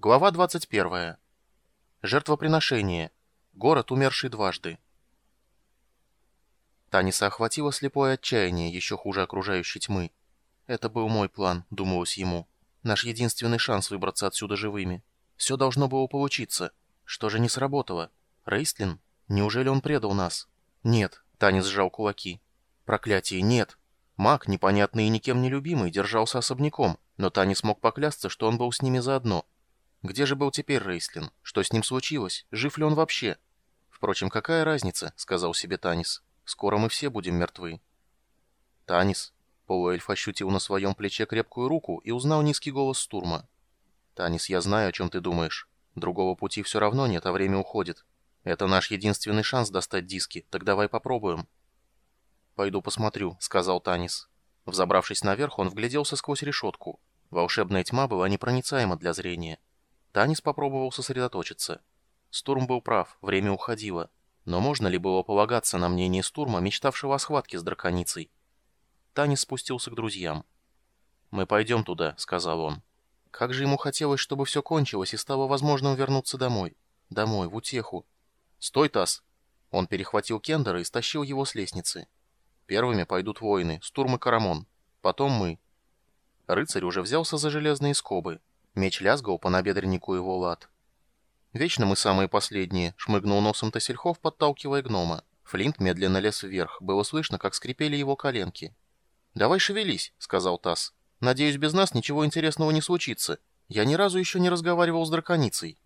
Глава 21. Жертвоприношение. Город, умерший дважды. Таниса охватило слепое отчаяние, еще хуже окружающей тьмы. «Это был мой план», — думалось ему. «Наш единственный шанс выбраться отсюда живыми. Все должно было получиться. Что же не сработало? Рейстлин? Неужели он предал нас?» «Нет», — Танис сжал кулаки. «Проклятие, нет!» Маг, непонятный и никем не любимый, держался особняком, но Танис мог поклясться, что он был с ними заодно — где же был теперь Рейслин? Что с ним случилось? Жив ли он вообще? Впрочем, какая разница, сказал себе Танис. Скоро мы все будем мертвы. Танис. Полуэльф ощутил на своем плече крепкую руку и узнал низкий голос Стурма. «Танис, я знаю, о чем ты думаешь. Другого пути все равно нет, а время уходит. Это наш единственный шанс достать диски, так давай попробуем». «Пойду посмотрю», — сказал Танис. Взобравшись наверх, он вгляделся сквозь решетку. Волшебная тьма была непроницаема для зрения. Танис попробовал сосредоточиться. Стурм был прав, время уходило. Но можно ли было полагаться на мнение Стурма, мечтавшего о схватке с драконицей? Танис спустился к друзьям. «Мы пойдем туда», — сказал он. Как же ему хотелось, чтобы все кончилось и стало возможным вернуться домой. Домой, в утеху. «Стой, Тасс!» Он перехватил Кендера и стащил его с лестницы. Первыми пойдут воины, Стурм и Карамон. Потом мы. Рыцарь уже взялся за железные скобы. Меч лязгал по набедреннику его лад. «Вечно мы самые последние», — шмыгнул носом Тосельхов, подталкивая гнома. Флинт медленно лез вверх, было слышно, как скрипели его коленки. «Давай шевелись», — сказал Тасс. «Надеюсь, без нас ничего интересного не случится. Я ни разу еще не разговаривал с драконицей».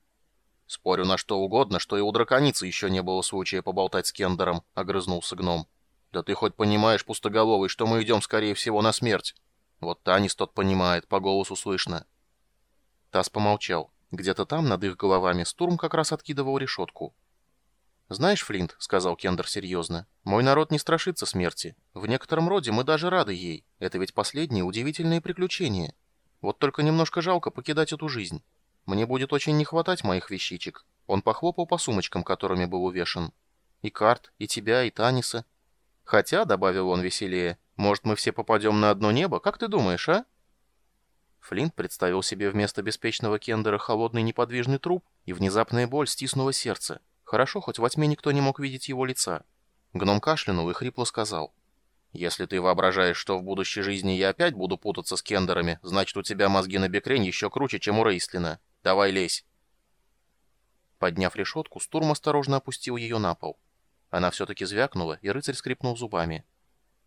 «Спорю на что угодно, что и у драконицы еще не было случая поболтать с Кендером», — огрызнулся гном. «Да ты хоть понимаешь, пустоголовый, что мы идем, скорее всего, на смерть?» «Вот Танис тот понимает, по голосу слышно». Тасс помолчал. Где-то там, над их головами, Стурм как раз откидывал решетку. «Знаешь, Флинт», — сказал Кендер серьезно, — «мой народ не страшится смерти. В некотором роде мы даже рады ей. Это ведь последние удивительные приключения. Вот только немножко жалко покидать эту жизнь. Мне будет очень не хватать моих вещичек». Он похлопал по сумочкам, которыми был увешан. «И карт, и тебя, и Таниса. Хотя», — добавил он веселее, — «может, мы все попадем на одно небо? Как ты думаешь, а?» Флинт представил себе вместо беспечного Кендера холодный неподвижный труп, и внезапная боль стиснула сердце. Хорошо, хоть во тьме никто не мог видеть его лица. Гном кашлянул и хрипло сказал. «Если ты воображаешь, что в будущей жизни я опять буду путаться с Кендерами, значит, у тебя мозги на бекрень еще круче, чем у Рейслина. Давай лезь!» Подняв решетку, Стурм осторожно опустил ее на пол. Она все-таки звякнула, и рыцарь скрипнул зубами.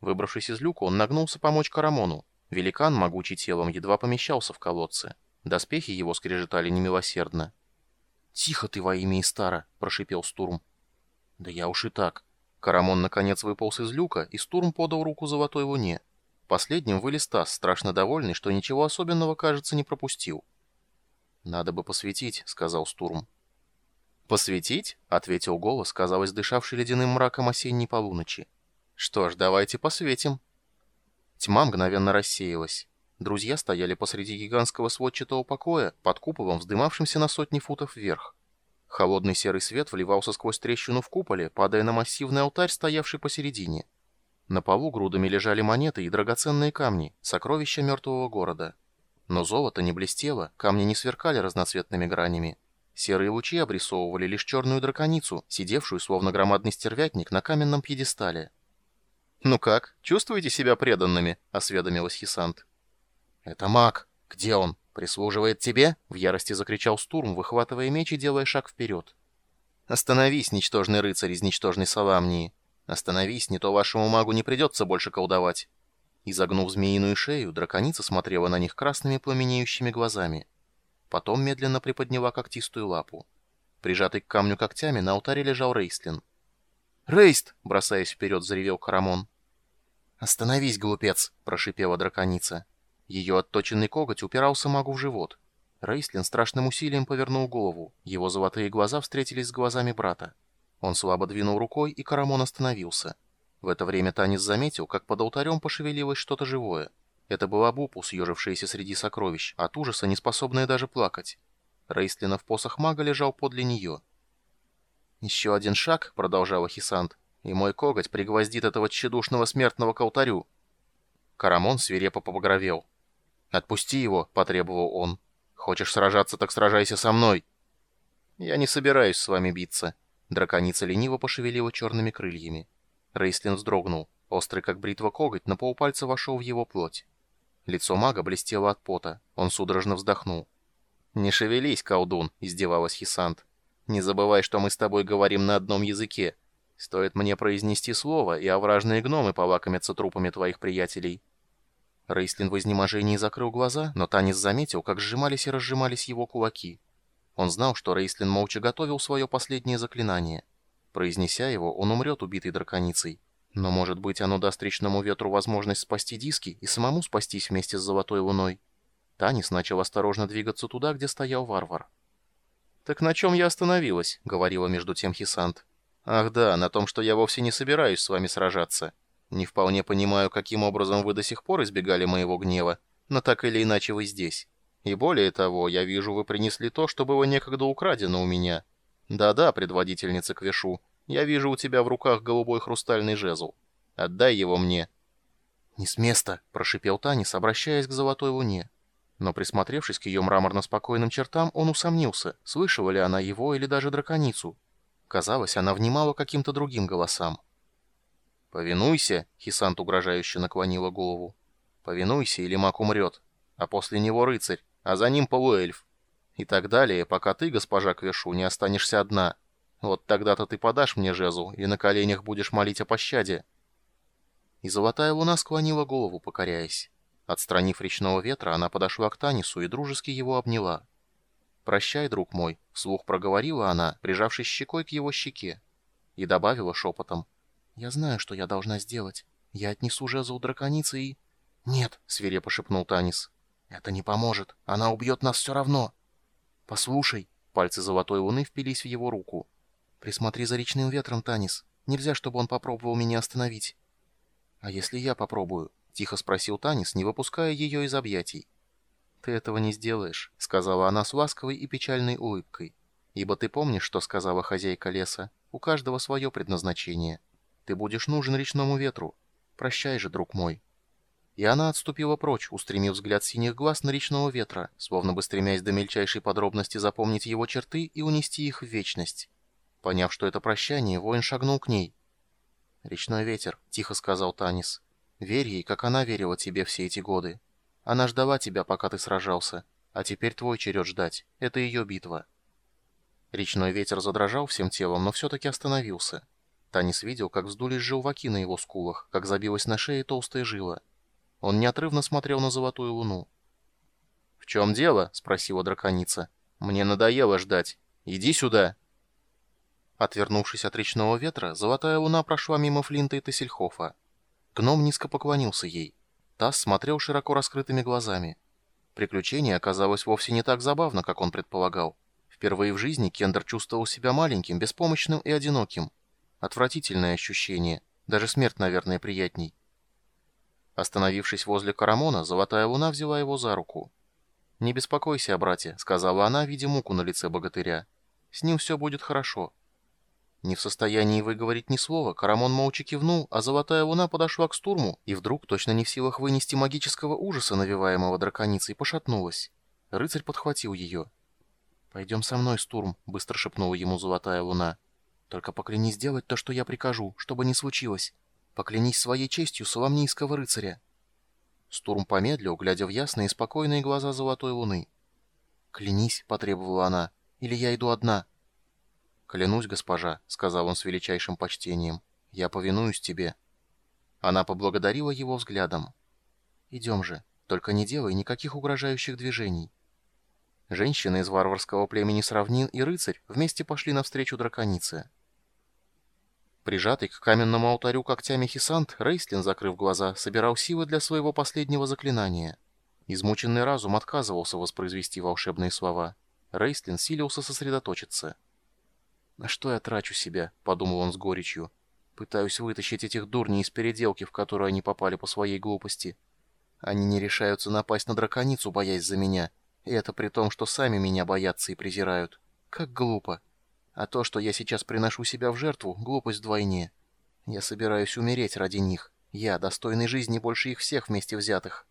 Выбравшись из люка, он нагнулся помочь Карамону. Великан, могучий телом, едва помещался в колодце. Доспехи его скрежетали немилосердно. «Тихо ты во имя Истара!» — прошипел Стурм. «Да я уж и так». Карамон наконец выполз из люка, и Стурм подал руку золотой луне. Последним вылез Тасс, страшно довольный, что ничего особенного, кажется, не пропустил. «Надо бы посветить», — сказал Стурм. «Посветить?» — ответил голос, казалось, дышавший ледяным мраком осенней полуночи. «Что ж, давайте посветим». Тьма мгновенно рассеялась. Друзья стояли посреди гигантского сводчатого покоя, под куполом, вздымавшимся на сотни футов вверх. Холодный серый свет вливался сквозь трещину в куполе, падая на массивный алтарь, стоявший посередине. На полу грудами лежали монеты и драгоценные камни, сокровища мертвого города. Но золото не блестело, камни не сверкали разноцветными гранями. Серые лучи обрисовывали лишь черную драконицу, сидевшую, словно громадный стервятник, на каменном пьедестале. «Ну как, чувствуете себя преданными?» — осведомилась Хисант. «Это маг. Где он? Прислуживает тебе?» — в ярости закричал Стурм, выхватывая меч и делая шаг вперед. «Остановись, ничтожный рыцарь из ничтожной Саламнии. Остановись, не то вашему магу не придется больше колдовать». Изогнув змеиную шею, драконица смотрела на них красными пламенеющими глазами. Потом медленно приподняла когтистую лапу. Прижатый к камню когтями на алтаре лежал Рейстлин. «Рейст!» — бросаясь вперед, заревел Карамон. «Остановись, глупец!» — прошипела драконица. Ее отточенный коготь упирался магу в живот. Рейслин страшным усилием повернул голову. Его золотые глаза встретились с глазами брата. Он слабо двинул рукой, и Карамон остановился. В это время Танис заметил, как под алтарем пошевелилось что-то живое. Это была Бупу, съежившаяся среди сокровищ, от ужаса не способная даже плакать. Рейслинов посох мага лежал подле нее. «Еще один шаг», — продолжала Хисант, и мой коготь пригвоздит этого тщедушного смертного к алтарю. Карамон свирепо побагровел. «Отпусти его», — потребовал он. Хочешь сражаться, так сражайся со мной!» «Я не собираюсь с вами биться». Драконица лениво пошевелила черными крыльями. Рейслин вздрогнул. Острый, как бритва коготь, на полпальца вошел в его плоть. Лицо мага блестело от пота. Он судорожно вздохнул. «Не шевелись, колдун!» — издевалась Хисант. «Не забывай, что мы с тобой говорим на одном языке. Стоит мне произнести слово, и овражные гномы полакомятся трупами твоих приятелей». Рейслин в изнеможении закрыл глаза, но Танис заметил, как сжимались и разжимались его кулаки. Он знал, что Рейслин молча готовил свое последнее заклинание. Произнеся его, он умрет убитой драконицей. Но, может быть, оно даст речному ветру возможность спасти диски и самому спастись вместе с Золотой Луной. Танис начал осторожно двигаться туда, где стоял варвар. «Так на чем я остановилась?» — говорила между тем Хисант. «Ах да, на том, что я вовсе не собираюсь с вами сражаться. Не вполне понимаю, каким образом вы до сих пор избегали моего гнева, но так или иначе вы здесь. И более того, я вижу, вы принесли то, что было некогда украдено у меня. Да-да, предводительница Квешу, я вижу у тебя в руках голубой хрустальный жезл. Отдай его мне». «Не с места», — прошипел Танис, обращаясь к золотой луне. Но присмотревшись к ее мраморно-спокойным чертам, он усомнился, слышала ли она его или даже драконицу. Казалось, она внимала каким-то другим голосам. «Повинуйся!» — Хисант угрожающе наклонила голову. «Повинуйся, или маг умрет. А после него рыцарь, а за ним полуэльф. И так далее, пока ты, госпожа Квешу, не останешься одна. Вот тогда-то ты подашь мне жезл и на коленях будешь молить о пощаде». И золотая луна склонила голову, покоряясь. Отстранив речного ветра, она подошла к Танису и дружески его обняла. «Прощай, друг мой», — вслух проговорила она, прижавшись щекой к его щеке. И добавила шепотом. «Я знаю, что я должна сделать. Я отнесу жезл драконицы и...» «Нет», — свирепо шепнул Танис. «Это не поможет. Она убьет нас все равно». «Послушай», — пальцы золотой луны впились в его руку. «Присмотри за речным ветром, Танис. Нельзя, чтобы он попробовал меня остановить». «А если я попробую?» — тихо спросил Танис, не выпуская ее из объятий. «Ты этого не сделаешь», — сказала она с ласковой и печальной улыбкой. «Ибо ты помнишь, что сказала хозяйка леса? У каждого свое предназначение. Ты будешь нужен речному ветру. Прощай же, друг мой». И она отступила прочь, устремив взгляд синих глаз на речного ветра, словно бы стремясь до мельчайшей подробности запомнить его черты и унести их в вечность. Поняв, что это прощание, воин шагнул к ней. «Речной ветер», — тихо сказал Танис. «Верь ей, как она верила тебе все эти годы. Она ждала тебя, пока ты сражался. А теперь твой черед ждать. Это ее битва». Речной ветер задрожал всем телом, но все-таки остановился. Танис видел, как вздулись желваки на его скулах, как забилась на шее толстая жила. Он неотрывно смотрел на золотую луну. «В чем дело?» — спросила драконица. «Мне надоело ждать. Иди сюда!» Отвернувшись от речного ветра, золотая луна прошла мимо Флинта и Тессельхофа. Гном низко поклонился ей. Тасс смотрел широко раскрытыми глазами. Приключение оказалось вовсе не так забавно, как он предполагал. Впервые в жизни Кендер чувствовал себя маленьким, беспомощным и одиноким. Отвратительное ощущение. Даже смерть, наверное, приятней. Остановившись возле Карамона, Золотая Луна взяла его за руку. «Не беспокойся, братья», — сказала она, видя муку на лице богатыря. «С ним все будет хорошо». Не в состоянии выговорить ни слова, Карамон молча кивнул, а Золотая Луна подошла к Стурму и вдруг, точно не в силах вынести магического ужаса, навиваемого драконицей, пошатнулась. Рыцарь подхватил ее. «Пойдем со мной, Стурм», — быстро шепнула ему Золотая Луна. «Только поклянись делать то, что я прикажу, чтобы не случилось. Поклянись своей честью соломнийского рыцаря». Стурм помедлил, глядя в ясные и спокойные глаза Золотой Луны. «Клянись», — потребовала она, — «или я иду одна». «Клянусь, госпожа», — сказал он с величайшим почтением, — «я повинуюсь тебе». Она поблагодарила его взглядом. «Идем же, только не делай никаких угрожающих движений». Женщины из варварского племени Сравнин и рыцарь вместе пошли навстречу драконице. Прижатый к каменному алтарю когтями Хисант, Рейслин, закрыв глаза, собирал силы для своего последнего заклинания. Измученный разум отказывался воспроизвести волшебные слова. Рейслин силился сосредоточиться. «На что я трачу себя?» — подумал он с горечью. «Пытаюсь вытащить этих дурней из переделки, в которую они попали по своей глупости. Они не решаются напасть на драконицу, боясь за меня, и это при том, что сами меня боятся и презирают. Как глупо. А то, что я сейчас приношу себя в жертву, глупость вдвойне. Я собираюсь умереть ради них. Я, достойный жизни больше их всех вместе взятых».